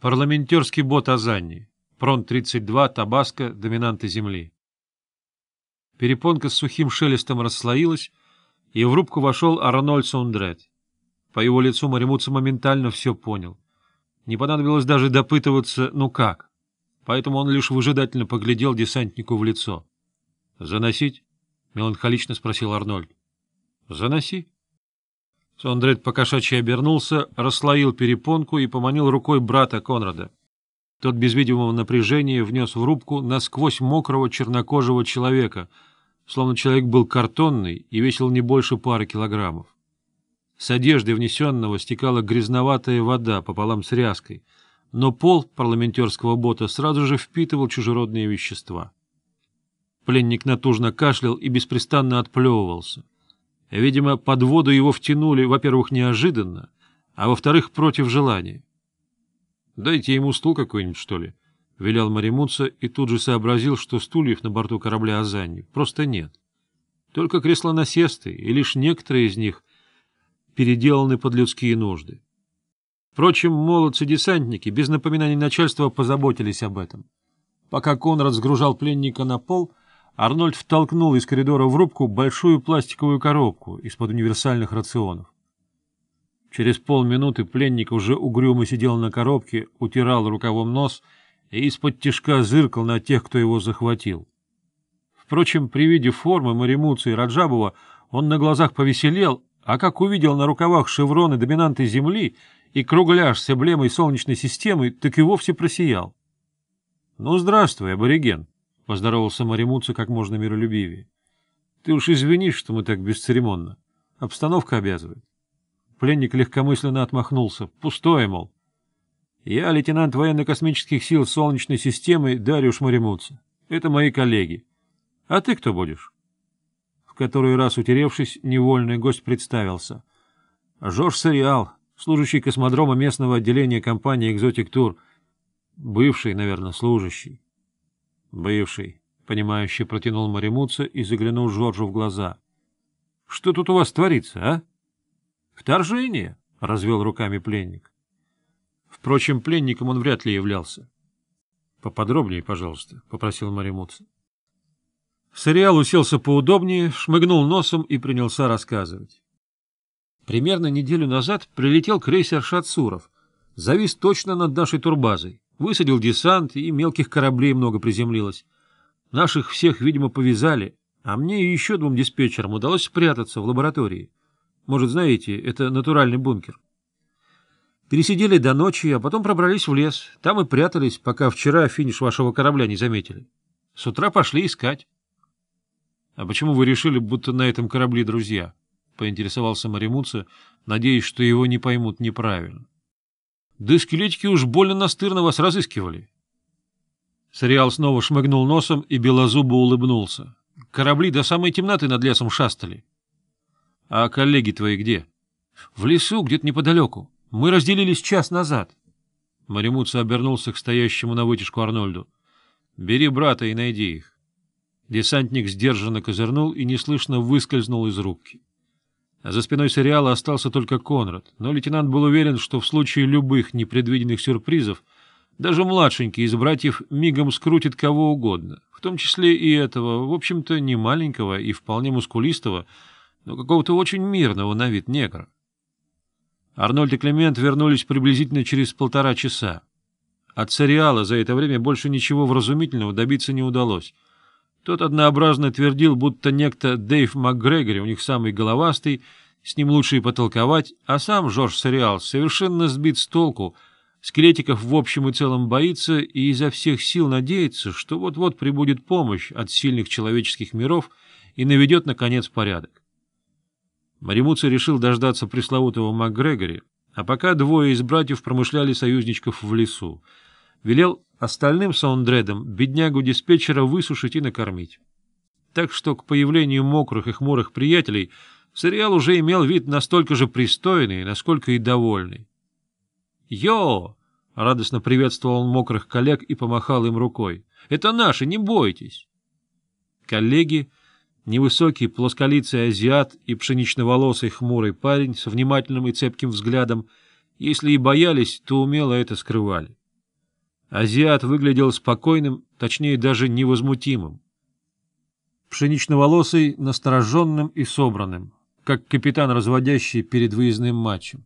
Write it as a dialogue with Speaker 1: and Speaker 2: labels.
Speaker 1: Парламентерский бот Азанни. Прон-32, Табаско, доминанты земли. Перепонка с сухим шелестом расслоилась, и в рубку вошел Арнольд Сундрет. По его лицу Маримутса моментально все понял. Не понадобилось даже допытываться «ну как?», поэтому он лишь выжидательно поглядел десантнику в лицо. «Заносить?» — меланхолично спросил Арнольд. «Заноси», Сондрейд покошачий обернулся, расслоил перепонку и поманил рукой брата Конрада. Тот без видимого напряжения внес в рубку насквозь мокрого чернокожего человека, словно человек был картонный и весил не больше пары килограммов. С одежды внесенного стекала грязноватая вода пополам с ряской, но пол парламентерского бота сразу же впитывал чужеродные вещества. Пленник натужно кашлял и беспрестанно отплевывался — Видимо, под воду его втянули, во-первых, неожиданно, а во-вторых, против желания. — Дайте ему стул какой-нибудь, что ли, — велел Маримуца и тут же сообразил, что стульев на борту корабля Азанни просто нет. Только кресла насесты, и лишь некоторые из них переделаны под людские нужды. Впрочем, молодцы-десантники без напоминаний начальства позаботились об этом. Пока Конрад сгружал пленника на пол — Арнольд втолкнул из коридора в рубку большую пластиковую коробку из-под универсальных рационов. Через полминуты пленник уже угрюмо сидел на коробке, утирал рукавом нос и из-под тишка зыркал на тех, кто его захватил. Впрочем, при виде формы Маримуца и Раджабова он на глазах повеселел, а как увидел на рукавах шевроны доминанты Земли и кругляш с эмблемой Солнечной системы, так и вовсе просиял. — Ну, здравствуй, абориген! —— поздоровался Маримуцу как можно миролюбивее. — Ты уж извини, что мы так бесцеремонно. Обстановка обязывает. Пленник легкомысленно отмахнулся. Пустое, мол. Я лейтенант военно-космических сил Солнечной системы Дариуш Маримуца. Это мои коллеги. А ты кто будешь? В который раз утеревшись, невольный гость представился. Жорж Сериал, служащий космодрома местного отделения компании «Экзотик Тур». Бывший, наверное, служащий. Бывший, понимающе протянул Маримуца и заглянул Жоржу в глаза. — Что тут у вас творится, а? — Вторжение, — развел руками пленник. Впрочем, пленником он вряд ли являлся. — Поподробнее, пожалуйста, — попросил Маримуца. Сориал уселся поудобнее, шмыгнул носом и принялся рассказывать. Примерно неделю назад прилетел крейсер «Шатсуров», завис точно над нашей турбазой высадил десант и мелких кораблей много приземлилось. Наших всех, видимо, повязали, а мне и еще двум диспетчерам удалось спрятаться в лаборатории. Может, знаете, это натуральный бункер. Пересидели до ночи, а потом пробрались в лес. Там и прятались, пока вчера финиш вашего корабля не заметили. С утра пошли искать. — А почему вы решили, будто на этом корабле друзья? — поинтересовался Маримуца, надеясь, что его не поймут неправильно. Дыскелетики уж больно настырно вас разыскивали. Сериал снова шмыгнул носом и белозубо улыбнулся. Корабли до самой темноты над лесом шастали. — А коллеги твои где? — В лесу, где-то неподалеку. Мы разделились час назад. Маримутса обернулся к стоящему на вытяжку Арнольду. — Бери брата и найди их. Десантник сдержанно козырнул и неслышно выскользнул из рубки. За спиной сериала остался только Конрад, но лейтенант был уверен, что в случае любых непредвиденных сюрпризов даже младшенький из братьев мигом скрутит кого угодно, в том числе и этого, в общем-то, не маленького и вполне мускулистого, но какого-то очень мирного на вид негра. Арнольд и Клемент вернулись приблизительно через полтора часа. От сериала за это время больше ничего вразумительного добиться не удалось. Тот однообразно твердил, будто некто Дэйв МакГрегори, у них самый головастый, с ним лучше и потолковать, а сам Жорж Сориал совершенно сбит с толку, скелетиков в общем и целом боится и изо всех сил надеется, что вот-вот прибудет помощь от сильных человеческих миров и наведет, наконец, порядок. Маримуца решил дождаться пресловутого МакГрегори, а пока двое из братьев промышляли союзничков в лесу. Велел Остальным саундредам беднягу диспетчера высушить и накормить. Так что к появлению мокрых и хмурых приятелей сериал уже имел вид настолько же пристойный, насколько и довольный. «Йо!» — радостно приветствовал он мокрых коллег и помахал им рукой. «Это наши, не бойтесь!» Коллеги, невысокий плосколицый азиат и пшеничноволосый хмурый парень с внимательным и цепким взглядом, если и боялись, то умело это скрывали. Азиат выглядел спокойным, точнее даже невозмутимым. Пшеничноволосый, настороженным и собранным, как капитан, разводящий перед выездным матчем.